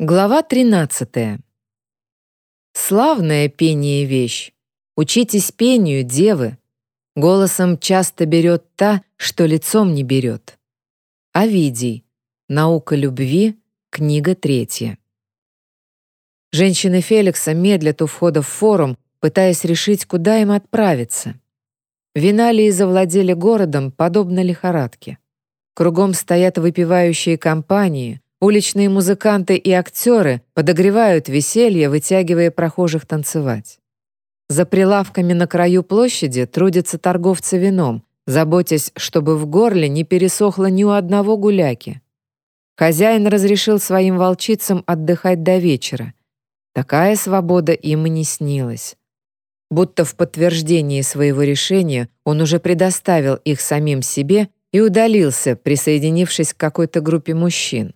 Глава 13. Славная пение вещь. Учитесь пению, девы. Голосом часто берет та, что лицом не берет. Овидий. Наука любви. Книга третья. Женщины Феликса медлят у входа в форум, пытаясь решить, куда им отправиться. Виналии завладели городом, подобно лихорадке. Кругом стоят выпивающие компании — Уличные музыканты и актеры подогревают веселье, вытягивая прохожих танцевать. За прилавками на краю площади трудятся торговцы вином, заботясь, чтобы в горле не пересохло ни у одного гуляки. Хозяин разрешил своим волчицам отдыхать до вечера. Такая свобода им и не снилась. Будто в подтверждении своего решения он уже предоставил их самим себе и удалился, присоединившись к какой-то группе мужчин.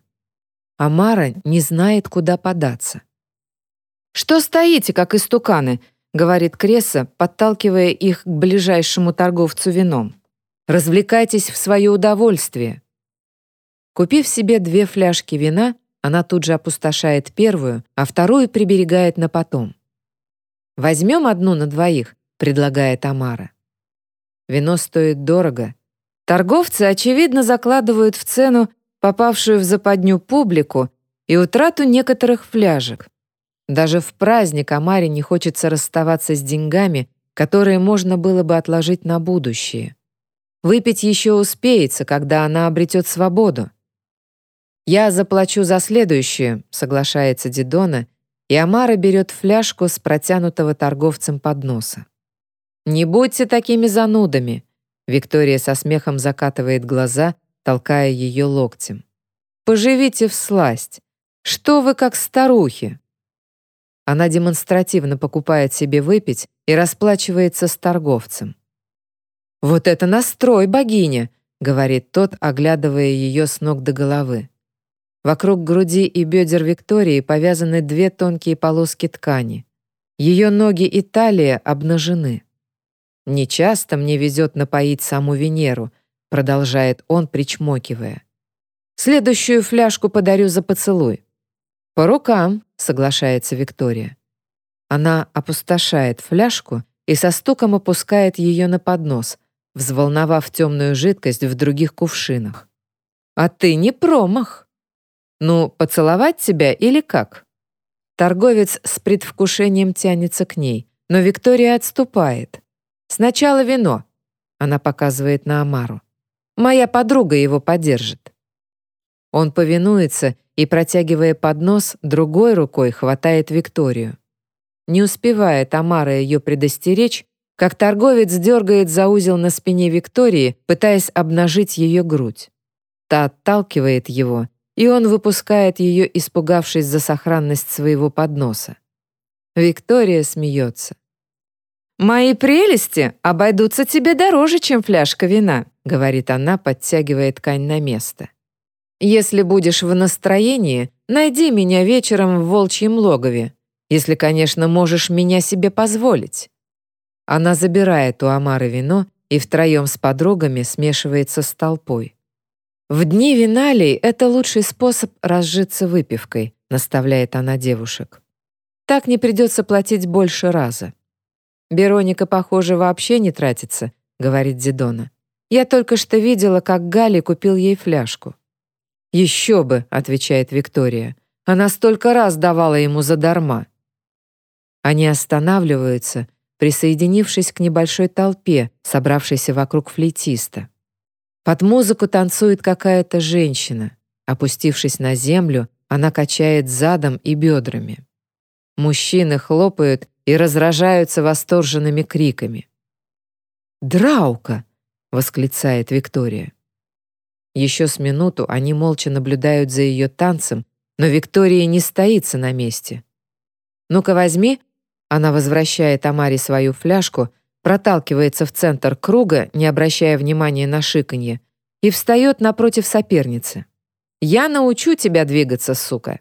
Амара не знает, куда податься. «Что стоите, как истуканы?» — говорит Кресса, подталкивая их к ближайшему торговцу вином. «Развлекайтесь в свое удовольствие». Купив себе две фляжки вина, она тут же опустошает первую, а вторую приберегает на потом. «Возьмем одну на двоих», — предлагает Амара. Вино стоит дорого. Торговцы, очевидно, закладывают в цену попавшую в западню публику и утрату некоторых фляжек. Даже в праздник Амаре не хочется расставаться с деньгами, которые можно было бы отложить на будущее. Выпить еще успеется, когда она обретет свободу. «Я заплачу за следующую», — соглашается Дидона, и Амара берет фляжку с протянутого торговцем подноса. «Не будьте такими занудами», — Виктория со смехом закатывает глаза, толкая ее локтем. «Поживите в сласть! Что вы как старухи!» Она демонстративно покупает себе выпить и расплачивается с торговцем. «Вот это настрой, богиня!» — говорит тот, оглядывая ее с ног до головы. Вокруг груди и бедер Виктории повязаны две тонкие полоски ткани. Ее ноги и талия обнажены. Нечасто мне везет напоить саму Венеру, продолжает он, причмокивая. «Следующую фляжку подарю за поцелуй». «По рукам», — соглашается Виктория. Она опустошает фляжку и со стуком опускает ее на поднос, взволновав темную жидкость в других кувшинах. «А ты не промах!» «Ну, поцеловать тебя или как?» Торговец с предвкушением тянется к ней, но Виктория отступает. «Сначала вино», — она показывает на Амару. Моя подруга его поддержит». Он повинуется и, протягивая поднос, другой рукой хватает Викторию. Не успевая Тамара ее предостеречь, как торговец дергает за узел на спине Виктории, пытаясь обнажить ее грудь. Та отталкивает его, и он выпускает ее, испугавшись за сохранность своего подноса. Виктория смеется. «Мои прелести обойдутся тебе дороже, чем фляжка вина», говорит она, подтягивая ткань на место. «Если будешь в настроении, найди меня вечером в волчьем логове, если, конечно, можешь меня себе позволить». Она забирает у Амары вино и втроем с подругами смешивается с толпой. «В дни виналей это лучший способ разжиться выпивкой», наставляет она девушек. «Так не придется платить больше раза». «Вероника, похоже, вообще не тратится», — говорит Дидона. «Я только что видела, как Гали купил ей фляжку». «Еще бы», — отвечает Виктория. «Она столько раз давала ему задарма». Они останавливаются, присоединившись к небольшой толпе, собравшейся вокруг флейтиста. Под музыку танцует какая-то женщина. Опустившись на землю, она качает задом и бедрами. Мужчины хлопают и разражаются восторженными криками. «Драука!» — восклицает Виктория. Еще с минуту они молча наблюдают за ее танцем, но Виктория не стоится на месте. «Ну-ка возьми!» Она возвращает Амаре свою фляжку, проталкивается в центр круга, не обращая внимания на шиканье, и встает напротив соперницы. «Я научу тебя двигаться, сука!»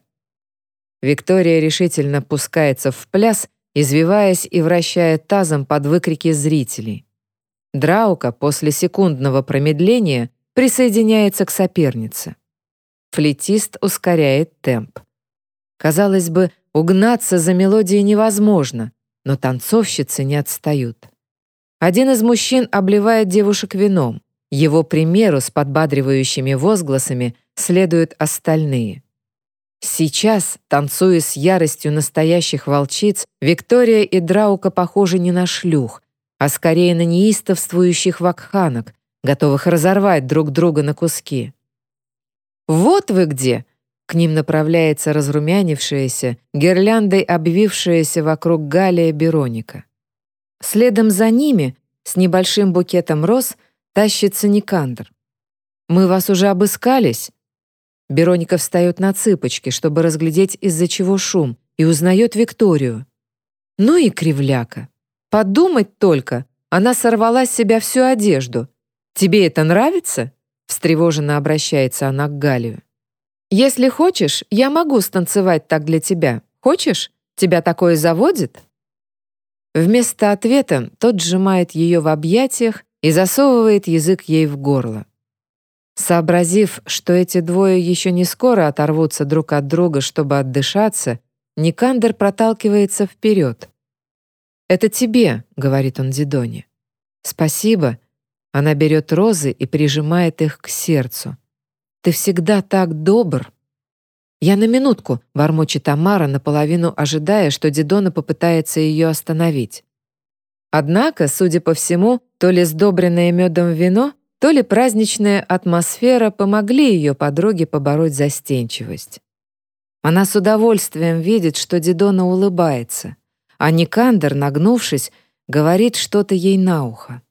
Виктория решительно пускается в пляс, извиваясь и вращая тазом под выкрики зрителей. Драука после секундного промедления присоединяется к сопернице. Флетист ускоряет темп. Казалось бы, угнаться за мелодией невозможно, но танцовщицы не отстают. Один из мужчин обливает девушек вином. Его примеру с подбадривающими возгласами следуют остальные. Сейчас, танцуя с яростью настоящих волчиц, Виктория и Драука похожи не на шлюх, а скорее на неистовствующих вакханок, готовых разорвать друг друга на куски. «Вот вы где!» К ним направляется разрумянившаяся, гирляндой обвившаяся вокруг Галия Бероника. Следом за ними, с небольшим букетом роз, тащится Никандр. «Мы вас уже обыскались?» Бероника встает на цыпочки, чтобы разглядеть, из-за чего шум, и узнает Викторию. Ну и кривляка. Подумать только, она сорвала с себя всю одежду. «Тебе это нравится?» Встревоженно обращается она к Галию. «Если хочешь, я могу станцевать так для тебя. Хочешь? Тебя такое заводит?» Вместо ответа тот сжимает ее в объятиях и засовывает язык ей в горло. Сообразив, что эти двое еще не скоро оторвутся друг от друга, чтобы отдышаться, Никандер проталкивается вперед. «Это тебе», — говорит он Дидоне. «Спасибо». Она берет розы и прижимает их к сердцу. Ты всегда так добр». «Я на минутку», — бормочет Тамара, наполовину ожидая, что Дидона попытается ее остановить. Однако, судя по всему, то ли сдобренное медом вино, то ли праздничная атмосфера помогли ее подруге побороть застенчивость. Она с удовольствием видит, что Дидона улыбается, а Никандер, нагнувшись, говорит что-то ей на ухо.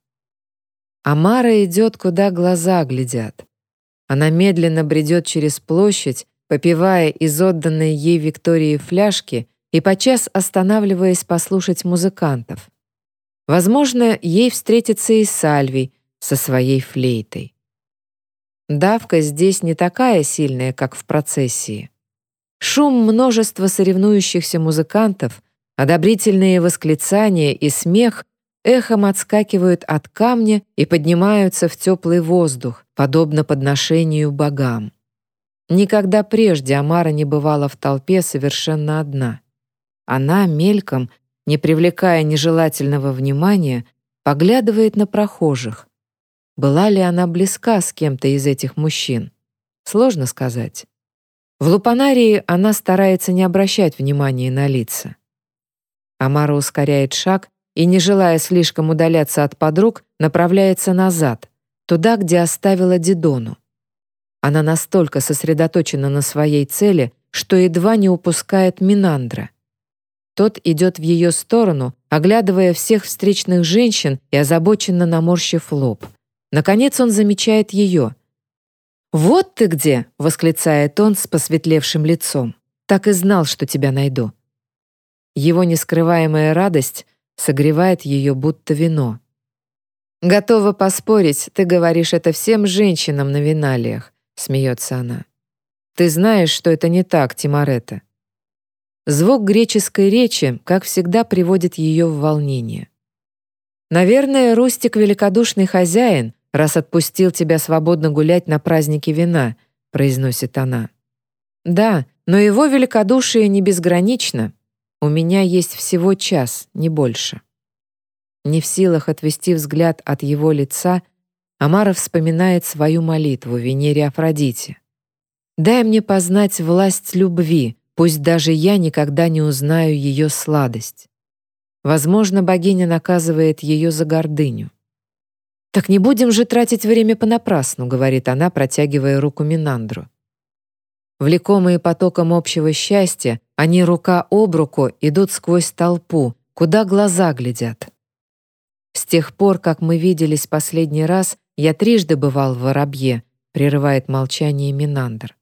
Амара идет, куда глаза глядят. Она медленно бредет через площадь, попивая из отданной ей Виктории фляжки и подчас останавливаясь послушать музыкантов. Возможно, ей встретится и Сальвий со своей флейтой. Давка здесь не такая сильная, как в процессии. Шум множества соревнующихся музыкантов, одобрительные восклицания и смех эхом отскакивают от камня и поднимаются в теплый воздух, подобно подношению богам. Никогда прежде Амара не бывала в толпе совершенно одна. Она мельком, не привлекая нежелательного внимания, поглядывает на прохожих. Была ли она близка с кем-то из этих мужчин? Сложно сказать. В Лупанарии она старается не обращать внимания на лица. Амара ускоряет шаг и, не желая слишком удаляться от подруг, направляется назад, туда, где оставила Дидону. Она настолько сосредоточена на своей цели, что едва не упускает Минандра. Тот идет в ее сторону, оглядывая всех встречных женщин и озабоченно наморщив лоб. Наконец он замечает ее. «Вот ты где!» — восклицает он с посветлевшим лицом. «Так и знал, что тебя найду». Его нескрываемая радость согревает ее будто вино. «Готова поспорить, ты говоришь это всем женщинам на виналиях», — смеется она. «Ты знаешь, что это не так, Тимарета». Звук греческой речи, как всегда, приводит ее в волнение. «Наверное, Рустик — великодушный хозяин, раз отпустил тебя свободно гулять на празднике вина», — произносит она. «Да, но его великодушие не безгранично», у меня есть всего час, не больше. Не в силах отвести взгляд от его лица, Амара вспоминает свою молитву Венере Афродите. «Дай мне познать власть любви, пусть даже я никогда не узнаю ее сладость». Возможно, богиня наказывает ее за гордыню. «Так не будем же тратить время понапрасну», — говорит она, протягивая руку Минандру. Влекомые потоком общего счастья, они рука об руку идут сквозь толпу, куда глаза глядят. С тех пор, как мы виделись последний раз, я трижды бывал в Воробье, прерывает молчание Минандр.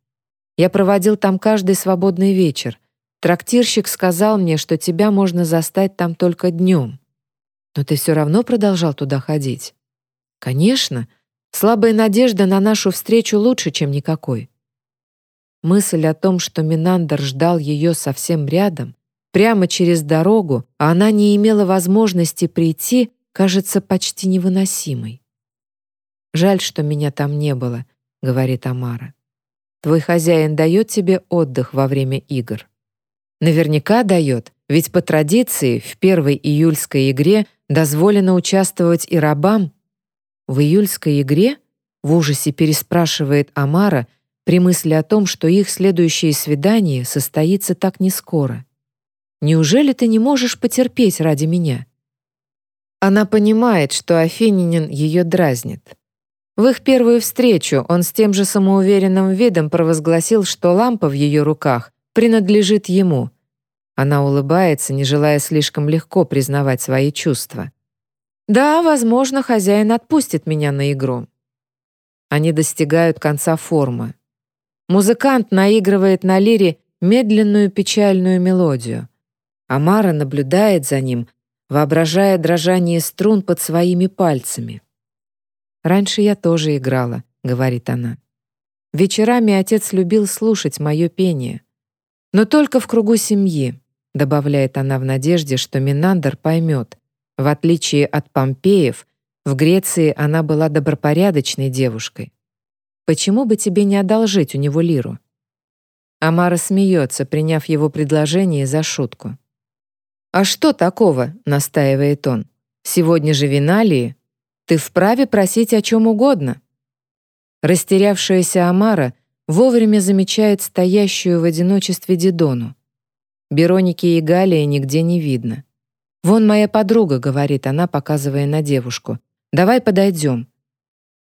Я проводил там каждый свободный вечер. Трактирщик сказал мне, что тебя можно застать там только днем. Но ты все равно продолжал туда ходить. Конечно, слабая надежда на нашу встречу лучше, чем никакой. Мысль о том, что Минандр ждал ее совсем рядом, прямо через дорогу, а она не имела возможности прийти, кажется почти невыносимой. «Жаль, что меня там не было», — говорит Амара. «Твой хозяин дает тебе отдых во время игр». Наверняка дает, ведь по традиции в первой июльской игре дозволено участвовать и рабам. В июльской игре в ужасе переспрашивает Амара при мысли о том, что их следующее свидание состоится так не скоро. Неужели ты не можешь потерпеть ради меня? Она понимает, что Афининин ее дразнит. В их первую встречу он с тем же самоуверенным видом провозгласил, что лампа в ее руках принадлежит ему. Она улыбается, не желая слишком легко признавать свои чувства. «Да, возможно, хозяин отпустит меня на игру». Они достигают конца формы. Музыкант наигрывает на лире медленную печальную мелодию. Амара наблюдает за ним, воображая дрожание струн под своими пальцами. «Раньше я тоже играла», — говорит она. «Вечерами отец любил слушать мое пение. Но только в кругу семьи», — добавляет она в надежде, что Минандр поймет. В отличие от Помпеев, в Греции она была добропорядочной девушкой. Почему бы тебе не одолжить у него лиру? Амара смеется, приняв его предложение за шутку. «А что такого?» — настаивает он. «Сегодня же виналии, ты вправе просить о чем угодно». Растерявшаяся Амара вовремя замечает стоящую в одиночестве Дидону. Бероники и Галия нигде не видно. «Вон моя подруга», — говорит она, показывая на девушку. «Давай подойдем».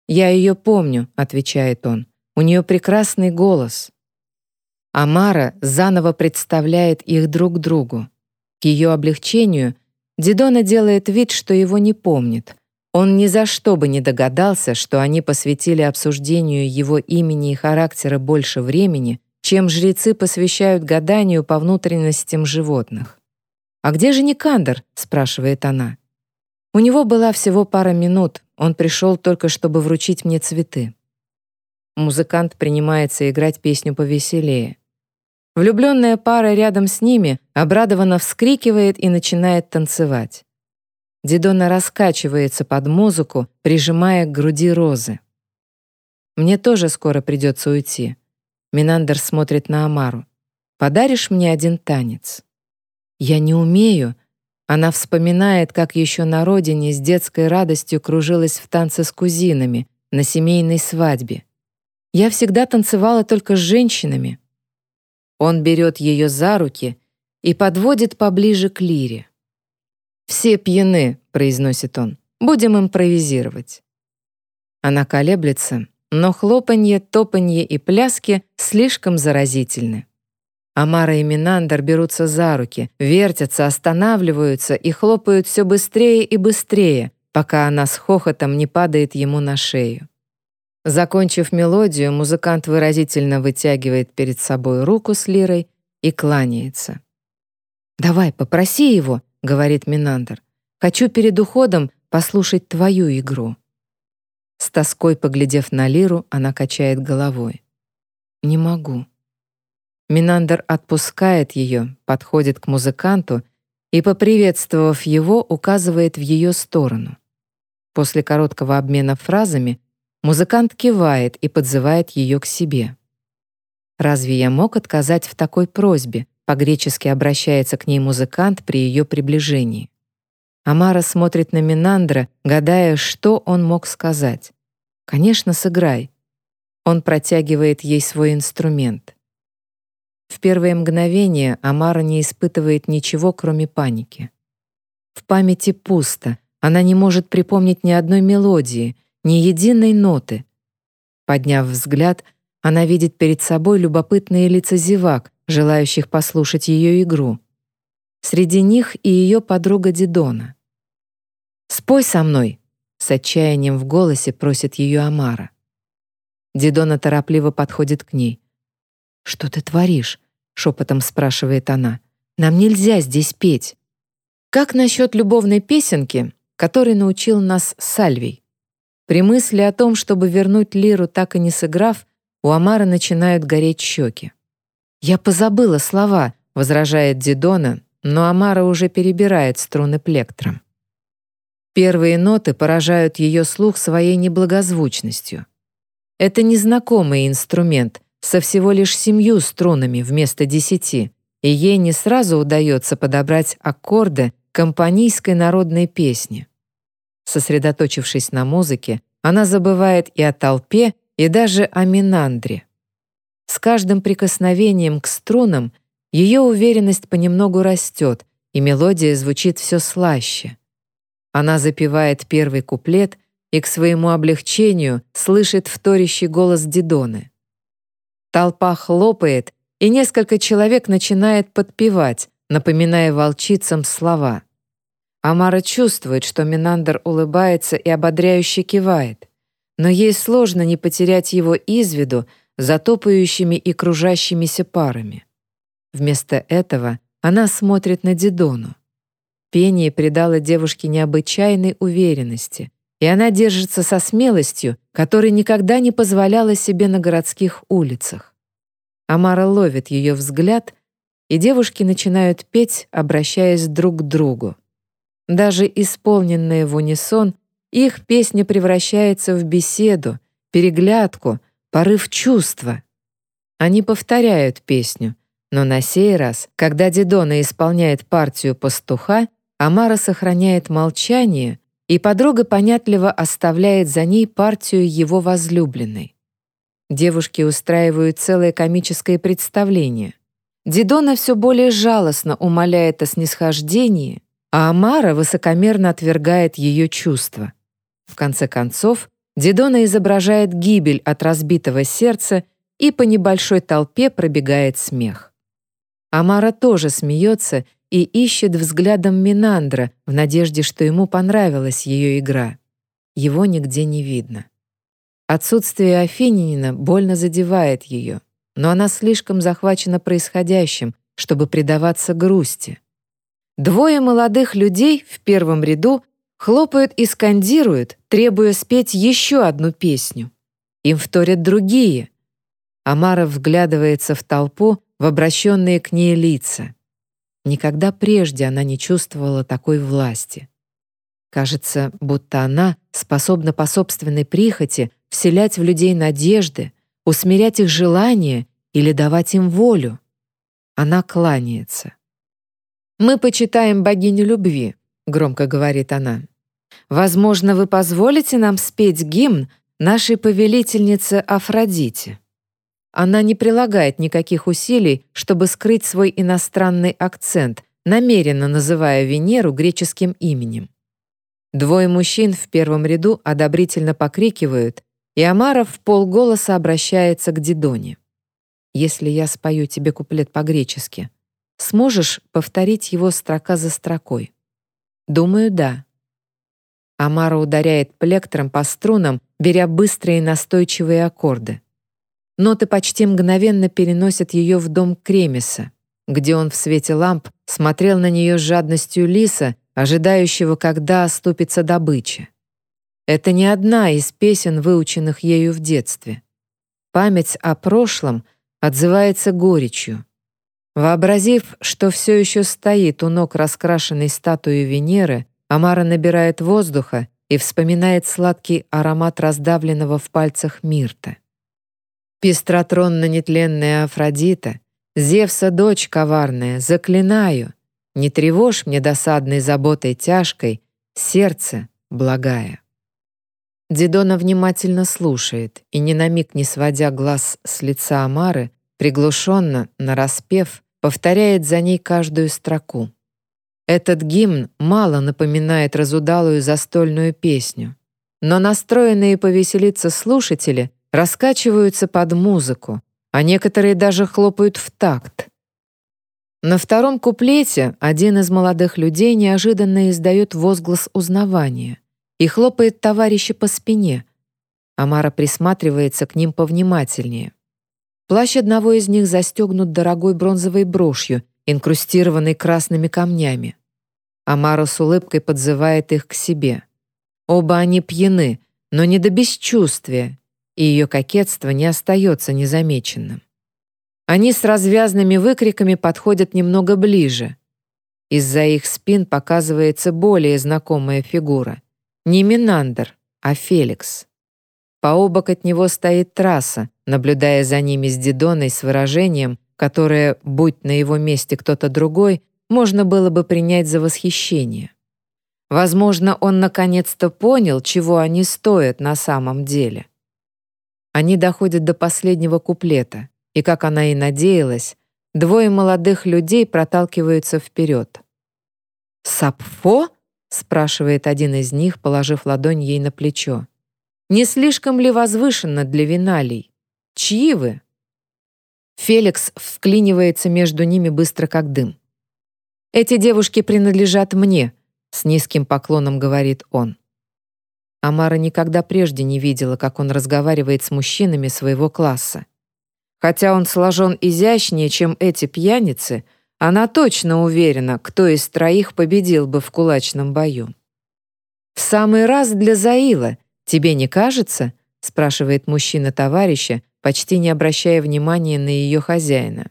«Я ее помню», — отвечает он. «У нее прекрасный голос». Амара заново представляет их друг другу. К ее облегчению Дидона делает вид, что его не помнит, он ни за что бы не догадался, что они посвятили обсуждению его имени и характера больше времени, чем жрецы посвящают гаданию по внутренностям животных. «А где же Никандр?» — спрашивает она. «У него была всего пара минут, он пришел только, чтобы вручить мне цветы». Музыкант принимается играть песню повеселее. Влюбленная пара рядом с ними обрадованно вскрикивает и начинает танцевать. Дидона раскачивается под музыку, прижимая к груди розы. «Мне тоже скоро придется уйти». Минандер смотрит на Амару. «Подаришь мне один танец?» «Я не умею». Она вспоминает, как еще на родине с детской радостью кружилась в танце с кузинами на семейной свадьбе. «Я всегда танцевала только с женщинами». Он берет ее за руки и подводит поближе к лире. «Все пьяны», — произносит он. «Будем импровизировать». Она колеблется, но хлопанье, топанье и пляски слишком заразительны. Амара и Минандер берутся за руки, вертятся, останавливаются и хлопают все быстрее и быстрее, пока она с хохотом не падает ему на шею. Закончив мелодию, музыкант выразительно вытягивает перед собой руку с лирой и кланяется. «Давай, попроси его», — говорит Минандр. «Хочу перед уходом послушать твою игру». С тоской поглядев на Лиру, она качает головой. «Не могу». Минандр отпускает ее, подходит к музыканту и, поприветствовав его, указывает в ее сторону. После короткого обмена фразами музыкант кивает и подзывает ее к себе. Разве я мог отказать в такой просьбе? По-гречески обращается к ней музыкант при ее приближении. Амара смотрит на Минандра, гадая, что он мог сказать. «Конечно, сыграй». Он протягивает ей свой инструмент. В первое мгновение Амара не испытывает ничего, кроме паники. В памяти пусто, она не может припомнить ни одной мелодии, ни единой ноты. Подняв взгляд, она видит перед собой любопытные лица зевак, желающих послушать ее игру. Среди них и ее подруга Дидона. «Спой со мной!» — с отчаянием в голосе просит ее Амара. Дидона торопливо подходит к ней. «Что ты творишь?» — шепотом спрашивает она. «Нам нельзя здесь петь». «Как насчет любовной песенки, которой научил нас Сальвий?» При мысли о том, чтобы вернуть Лиру, так и не сыграв, у Амара начинают гореть щеки. «Я позабыла слова», — возражает Дидона, но Амара уже перебирает струны плектром. Первые ноты поражают ее слух своей неблагозвучностью. Это незнакомый инструмент со всего лишь семью струнами вместо десяти, и ей не сразу удается подобрать аккорды компанийской народной песни. Сосредоточившись на музыке, она забывает и о толпе, и даже о Минандре. С каждым прикосновением к струнам ее уверенность понемногу растет, и мелодия звучит все слаще. Она запевает первый куплет и к своему облегчению слышит вторящий голос Дидоны. Толпа хлопает, и несколько человек начинает подпевать, напоминая волчицам слова. Амара чувствует, что Минандр улыбается и ободряюще кивает, но ей сложно не потерять его из виду за топающими и кружащимися парами. Вместо этого она смотрит на Дидону. Пение придало девушке необычайной уверенности, и она держится со смелостью, которой никогда не позволяла себе на городских улицах. Амара ловит ее взгляд, и девушки начинают петь, обращаясь друг к другу. Даже исполненные в унисон, их песня превращается в беседу, переглядку, порыв чувства. Они повторяют песню, но на сей раз, когда Дидона исполняет партию пастуха, Амара сохраняет молчание, и подруга понятливо оставляет за ней партию его возлюбленной. Девушки устраивают целое комическое представление. Дидона все более жалостно умоляет о снисхождении, а Амара высокомерно отвергает ее чувства. В конце концов, Дидона изображает гибель от разбитого сердца, и по небольшой толпе пробегает смех. Амара тоже смеется и ищет взглядом Минандра в надежде, что ему понравилась ее игра. Его нигде не видно. Отсутствие Афининина больно задевает ее, но она слишком захвачена происходящим, чтобы предаваться грусти. Двое молодых людей в первом ряду хлопают и скандируют, требуя спеть еще одну песню. Им вторят другие. Амара вглядывается в толпу, в обращенные к ней лица. Никогда прежде она не чувствовала такой власти. Кажется, будто она способна по собственной прихоти вселять в людей надежды, усмирять их желания или давать им волю. Она кланяется. «Мы почитаем богиню любви», — громко говорит она. «Возможно, вы позволите нам спеть гимн нашей повелительнице Афродите». Она не прилагает никаких усилий, чтобы скрыть свой иностранный акцент, намеренно называя Венеру греческим именем. Двое мужчин в первом ряду одобрительно покрикивают, и Амара в полголоса обращается к Дидоне. «Если я спою тебе куплет по-гречески, сможешь повторить его строка за строкой?» «Думаю, да». Амара ударяет плектром по струнам, беря быстрые настойчивые аккорды. Ноты почти мгновенно переносят ее в дом Кремеса, где он в свете ламп смотрел на нее с жадностью лиса, ожидающего, когда оступится добыча. Это не одна из песен, выученных ею в детстве. Память о прошлом отзывается горечью. Вообразив, что все еще стоит у ног раскрашенной статуи Венеры, Амара набирает воздуха и вспоминает сладкий аромат раздавленного в пальцах мирта. Пестротронно-нетленная Афродита, Зевса дочь коварная, заклинаю, не тревожь мне досадной заботой тяжкой, сердце благая. Дидона внимательно слушает и, ни на миг не сводя глаз с лица Амары, приглушенно, нараспев, повторяет за ней каждую строку. Этот гимн мало напоминает разудалую застольную песню, но настроенные повеселиться слушатели — раскачиваются под музыку, а некоторые даже хлопают в такт. На втором куплете один из молодых людей неожиданно издает возглас узнавания и хлопает товарища по спине. Амара присматривается к ним повнимательнее. Плащ одного из них застегнут дорогой бронзовой брошью, инкрустированной красными камнями. Амара с улыбкой подзывает их к себе. Оба они пьяны, но не до бесчувствия, и ее кокетство не остается незамеченным. Они с развязными выкриками подходят немного ближе. Из-за их спин показывается более знакомая фигура. Не Минандр, а Феликс. Пообок от него стоит трасса, наблюдая за ними с Дидоной с выражением, которое, будь на его месте кто-то другой, можно было бы принять за восхищение. Возможно, он наконец-то понял, чего они стоят на самом деле. Они доходят до последнего куплета, и, как она и надеялась, двое молодых людей проталкиваются вперед. «Сапфо?» — спрашивает один из них, положив ладонь ей на плечо. «Не слишком ли возвышенно для виналий? Чьи вы?» Феликс вклинивается между ними быстро как дым. «Эти девушки принадлежат мне», — с низким поклоном говорит он. Амара никогда прежде не видела, как он разговаривает с мужчинами своего класса. Хотя он сложен изящнее, чем эти пьяницы, она точно уверена, кто из троих победил бы в кулачном бою. «В самый раз для Заила, тебе не кажется?» — спрашивает мужчина товарища, почти не обращая внимания на ее хозяина.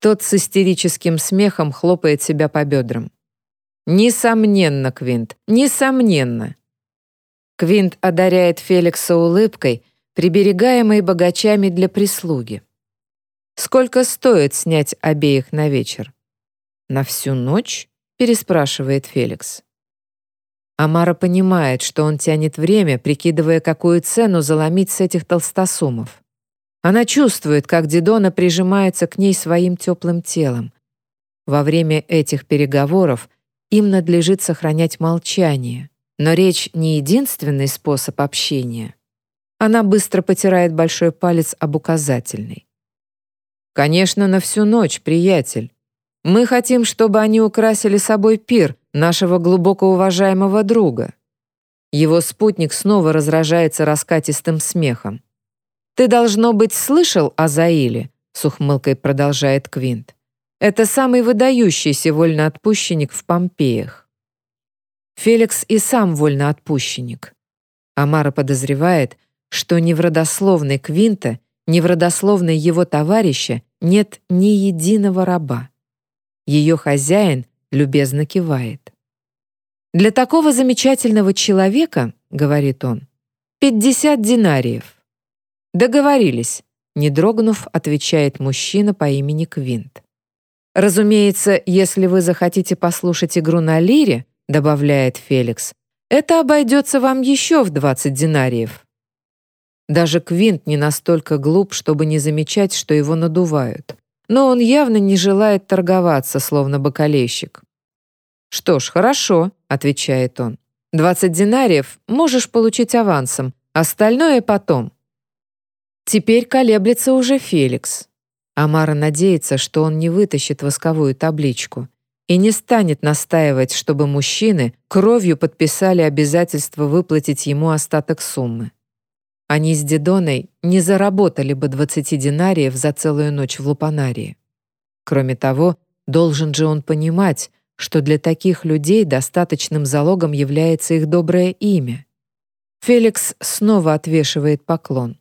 Тот с истерическим смехом хлопает себя по бедрам. «Несомненно, Квинт, несомненно!» Квинт одаряет Феликса улыбкой, приберегаемой богачами для прислуги. «Сколько стоит снять обеих на вечер?» «На всю ночь?» — переспрашивает Феликс. Амара понимает, что он тянет время, прикидывая, какую цену заломить с этих толстосумов. Она чувствует, как Дидона прижимается к ней своим теплым телом. Во время этих переговоров им надлежит сохранять молчание, но речь не единственный способ общения. Она быстро потирает большой палец об указательный. «Конечно, на всю ночь, приятель. Мы хотим, чтобы они украсили собой пир нашего глубоко уважаемого друга». Его спутник снова разражается раскатистым смехом. «Ты, должно быть, слышал о Заиле?» — с ухмылкой продолжает Квинт. «Это самый выдающийся вольноотпущенник в Помпеях». Феликс и сам вольноотпущенник. Амара подозревает, что ни в родословной Квинта, ни в родословной его товарища нет ни единого раба. Ее хозяин любезно кивает. «Для такого замечательного человека, — говорит он, — пятьдесят динариев. «Договорились», — не дрогнув, отвечает мужчина по имени Квинт. «Разумеется, если вы захотите послушать игру на лире», — добавляет Феликс, «это обойдется вам еще в 20 динариев». Даже Квинт не настолько глуп, чтобы не замечать, что его надувают. Но он явно не желает торговаться, словно бокалейщик. «Что ж, хорошо», — отвечает он. «20 динариев можешь получить авансом, остальное потом». Теперь колеблется уже Феликс. Амара надеется, что он не вытащит восковую табличку и не станет настаивать, чтобы мужчины кровью подписали обязательство выплатить ему остаток суммы. Они с Дидоной не заработали бы 20 динариев за целую ночь в Лупанарии. Кроме того, должен же он понимать, что для таких людей достаточным залогом является их доброе имя. Феликс снова отвешивает поклон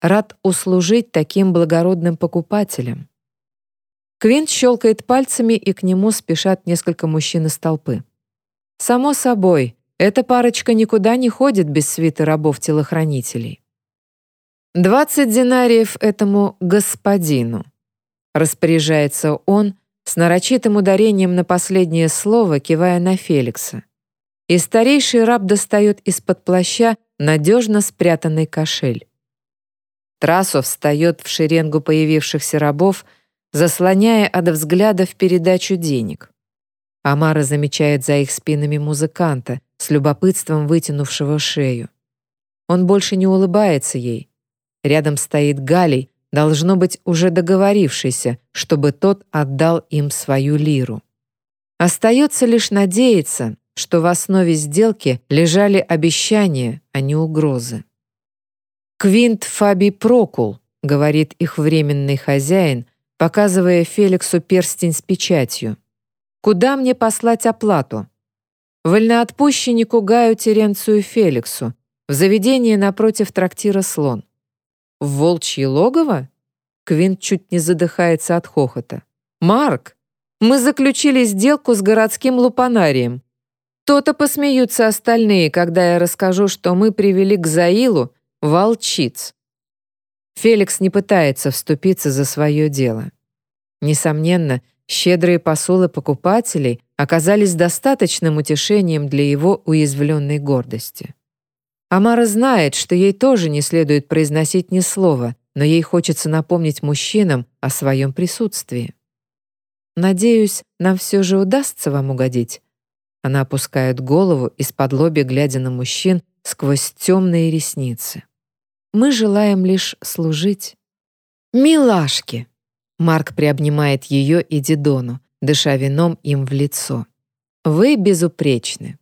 рад услужить таким благородным покупателям. Квинт щелкает пальцами, и к нему спешат несколько мужчин из толпы. Само собой, эта парочка никуда не ходит без свиты рабов-телохранителей. «Двадцать динариев этому господину», — распоряжается он с нарочитым ударением на последнее слово, кивая на Феликса. И старейший раб достает из-под плаща надежно спрятанный кошель. Трасов встает в шеренгу появившихся рабов, заслоняя от взглядов передачу денег. Амара замечает за их спинами музыканта, с любопытством вытянувшего шею. Он больше не улыбается ей. Рядом стоит Галей, должно быть, уже договорившийся, чтобы тот отдал им свою лиру. Остается лишь надеяться, что в основе сделки лежали обещания, а не угрозы. «Квинт Фаби Прокул», — говорит их временный хозяин, показывая Феликсу перстень с печатью. «Куда мне послать оплату?» «Вольноотпущеннику Гаю Теренцию Феликсу, в заведении напротив трактира «Слон». «В волчье логово?» Квинт чуть не задыхается от хохота. «Марк, мы заключили сделку с городским лупанарием. То-то посмеются остальные, когда я расскажу, что мы привели к Заилу волчиц. Феликс не пытается вступиться за свое дело. Несомненно, щедрые посулы покупателей оказались достаточным утешением для его уязвленной гордости. Амара знает, что ей тоже не следует произносить ни слова, но ей хочется напомнить мужчинам о своем присутствии. «Надеюсь, нам все же удастся вам угодить». Она опускает голову из-под лоби, глядя на мужчин сквозь темные ресницы. «Мы желаем лишь служить». «Милашки!» Марк приобнимает ее и Дидону, дыша вином им в лицо. «Вы безупречны.